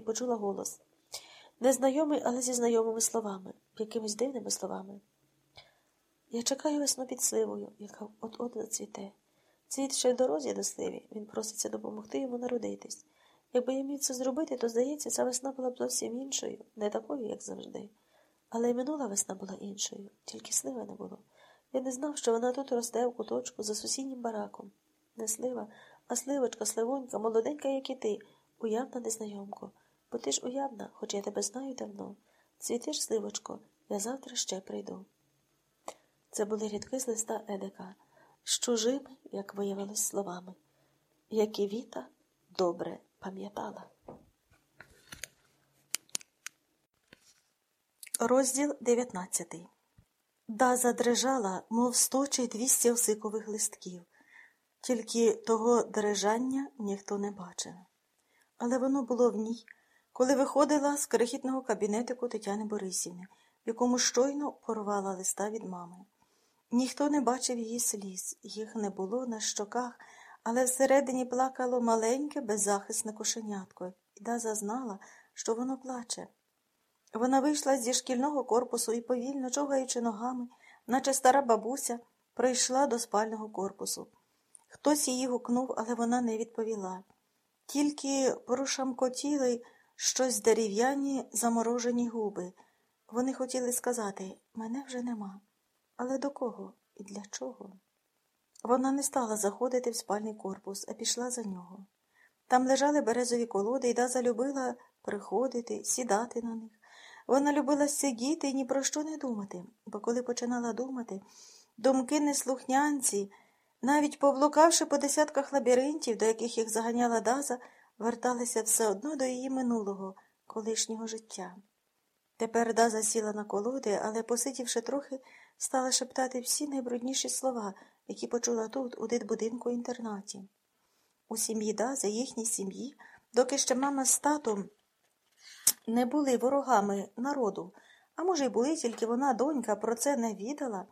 і почула голос. Незнайомий, але зі знайомими словами, якимись дивними словами. Я чекаю весну під сливою, яка от-от зацвіте. Цвіт ще в дорозі до сливі, він проситься допомогти йому народитись. Якби я міг це зробити, то, здається, ця весна була б зовсім іншою, не такою, як завжди. Але й минула весна була іншою, тільки слива не було. Я не знав, що вона тут росте у куточку за сусіднім бараком. Не слива, а сливочка, сливонька, молоденька, як і ти, уявна незнайомко. Бо ти ж уявна, хоч я тебе знаю давно. Цвітиш, сливочко, я завтра ще прийду. Це були рядки з листа Едека, з чужими, як виявилось, словами, які Віта добре пам'ятала. Розділ 19 Даза дрижала, мов сточий двісті осикових листків, тільки того дрижання ніхто не бачив. Але воно було в ній, коли виходила з крихітного кабінетику Тетяни Борисівни, в якому щойно порвала листа від мами. Ніхто не бачив її сліз, їх не було на щоках, але всередині плакало маленьке, беззахисне кошенятко, і Даза знала, що воно плаче. Вона вийшла зі шкільного корпусу і, повільно човгаючи ногами, наче стара бабуся, прийшла до спального корпусу. Хтось її гукнув, але вона не відповіла. Тільки прошамкотіли щось дерев'яні заморожені губи. Вони хотіли сказати мене вже нема. Але до кого і для чого? Вона не стала заходити в спальний корпус, а пішла за нього. Там лежали березові колоди, і Даза любила приходити, сідати на них. Вона любила сидіти і ні про що не думати, бо коли починала думати, думки неслухнянці, навіть повлукавши по десятках лабіринтів, до яких їх заганяла Даза, верталися все одно до її минулого, колишнього життя. Тепер Даза сіла на колоди, але, посидівши трохи, стала шептати всі найбрудніші слова, які почула тут, у дитбудинку інтернаті. У сім'ї Дази, їхній сім'ї, доки ще мама з татом не були ворогами народу, а може, й були, тільки вона, донька, про це не відала,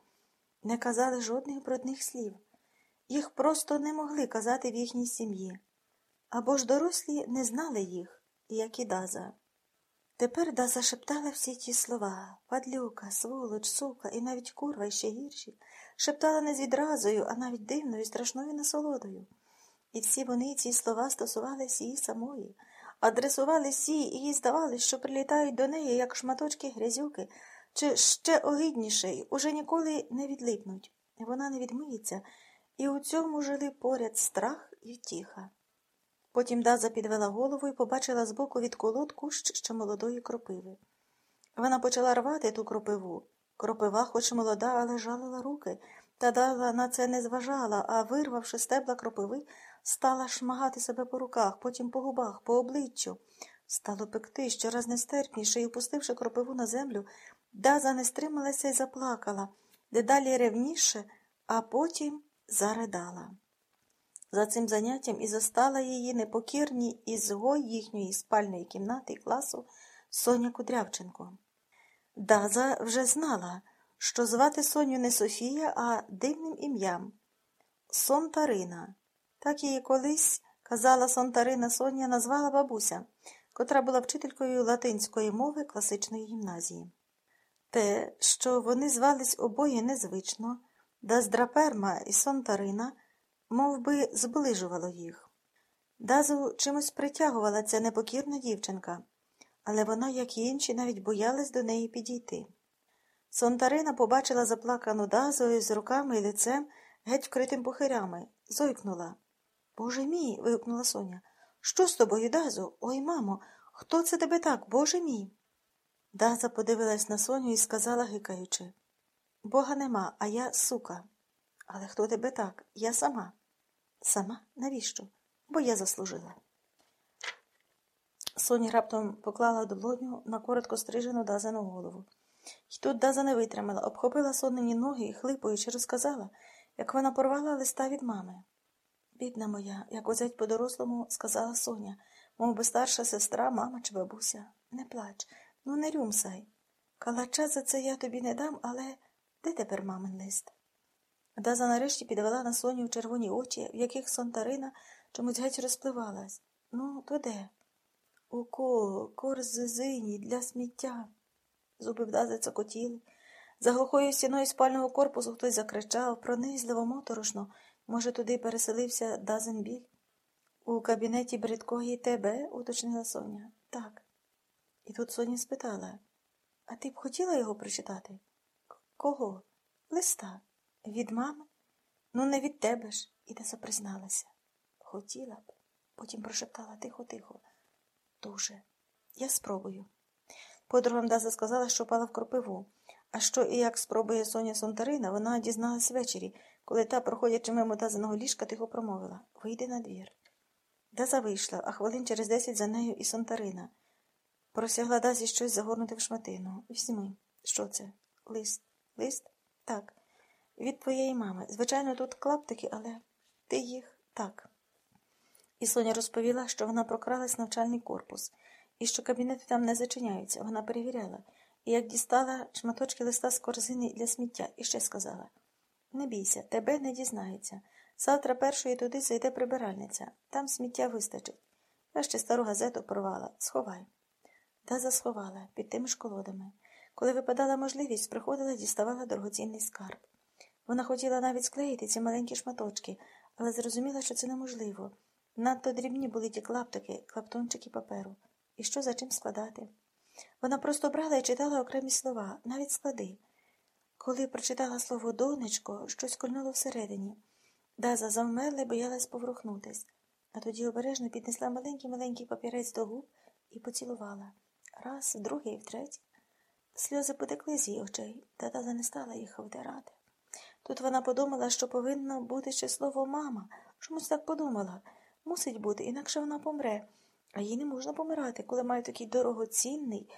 не казали жодних брудних слів. Їх просто не могли казати в їхній сім'ї. Або ж дорослі не знали їх, як і Даза. Тепер Даза шептала всі ті слова падлюка, сволоч, сука і навіть курва і ще гірші, шептала не з відразою, а навіть дивною, страшною насолодою. І всі вони, ці слова, стосувалися її самої адресували сі, і їй здавалось, що прилітають до неї, як шматочки грязюки, чи ще огидніше, уже ніколи не відлипнуть. Вона не відмиється, і у цьому жили поряд страх і втіха. Потім Даза підвела голову і побачила збоку від колод кущ ще молодої кропиви. Вона почала рвати ту кропиву. Кропива, хоч молода, але жалила руки, та Даза на це не зважала, а, вирвавши стебла кропиви, Стала шмагати себе по руках, потім по губах, по обличчю. Стало пекти щораз нестерпніше і, опустивши кропиву на землю, Даза не стрималася і заплакала, дедалі ревніше, а потім заридала. За цим заняттям і застала її непокірні ізгой їхньої спальної кімнати і класу Соня Кудрявченко. Даза вже знала, що звати Соню не Софія, а дивним ім'ям Сонтарина. Так її колись, казала Сонтарина Соня, назвала бабуся, котра була вчителькою латинської мови класичної гімназії. Те, що вони звались обоє незвично, Даздраперма і Сонтарина, мов би, зближувало їх. Дазу чимось притягувала ця непокірна дівчинка, але вона, як і інші, навіть боялась до неї підійти. Сонтарина побачила заплакану Дазою з руками і лицем геть вкритим пухирями, зойкнула. Боже мій. вигукнула Соня. Що з тобою, Дазо? Ой, мамо, хто це тебе так, Боже мій? Даза подивилась на Соню і сказала, гикаючи Бога нема, а я сука. Але хто тебе так? Я сама. Сама? Навіщо? Бо я заслужила. Соня раптом поклала долоню на коротко стрижену Дазану голову. І тут Даза не витримала, обхопила сонені ноги і, хлипаючи, розказала, як вона порвала листа від мами. Бідна моя, як озять по-дорослому, сказала Соня, мов би старша сестра, мама чи бабуся. Не плач, ну не рюмсай. Калача за це я тобі не дам, але де тепер мамин лист? Даза нарешті підвела на Соню червоні очі, в яких Сонтарина чомусь геть розпливалась. Ну, то де? У кого? Корзизині для сміття. Зуби в Дази цокотіли. За глухою стіною спального корпусу хтось закричав, пронизливо, моторошно. Може, туди переселився Дазен біль? У кабінеті бридкої тебе, уточнила Соня. Так. І тут Соня спитала, а ти б хотіла його прочитати? Кого? Листа. Від мами? Ну, не від тебе ж. І призналася. Хотіла б. Потім прошептала тихо-тихо. Дуже. Я спробую. Подругам Даза сказала, що впала в кропиву. А що і як спробує Соня Сонтарина, вона дізналась ввечері, коли та, проходячи мимо Дазиного ліжка, тихо промовила Вийди на двір. Даза вийшла, а хвилин через десять за нею і Сонтарина. Просягла Дазі щось загорнути в шматину. Візьми. Що це? Лист. Лист? Так. Від твоєї мами. Звичайно, тут клаптики, але ти їх так. І Соня розповіла, що вона прокралась в навчальний корпус, і що кабінети там не зачиняються. Вона перевіряла. І як дістала шматочки листа з корзини для сміття, і ще сказала Не бійся, тебе не дізнається. Завтра першої туди зайде прибиральниця. Там сміття вистачить. Я ще стару газету порвала. Сховай. Та засховала під тими ж колодами. Коли випадала можливість, приходила діставала дорогоцінний скарб. Вона хотіла навіть склеїти ці маленькі шматочки, але зрозуміла, що це неможливо. Надто дрібні були ті клаптики, клаптончики паперу. І що за чим складати? Вона просто брала і читала окремі слова, навіть склади. Коли прочитала слово донечко, щось кольнуло всередині. Даза завмерла і боялась поворухнутись, а тоді обережно піднесла маленький-маленький папірець до губ і поцілувала. Раз, другий, втретє. Сльози потекли з її очей, та Даза не стала їх витирати. Тут вона подумала, що повинно бути ще слово мама. Чомусь так подумала. Мусить бути, інакше вона помре. А їй не можна помирати, коли має такий дорогоцінний,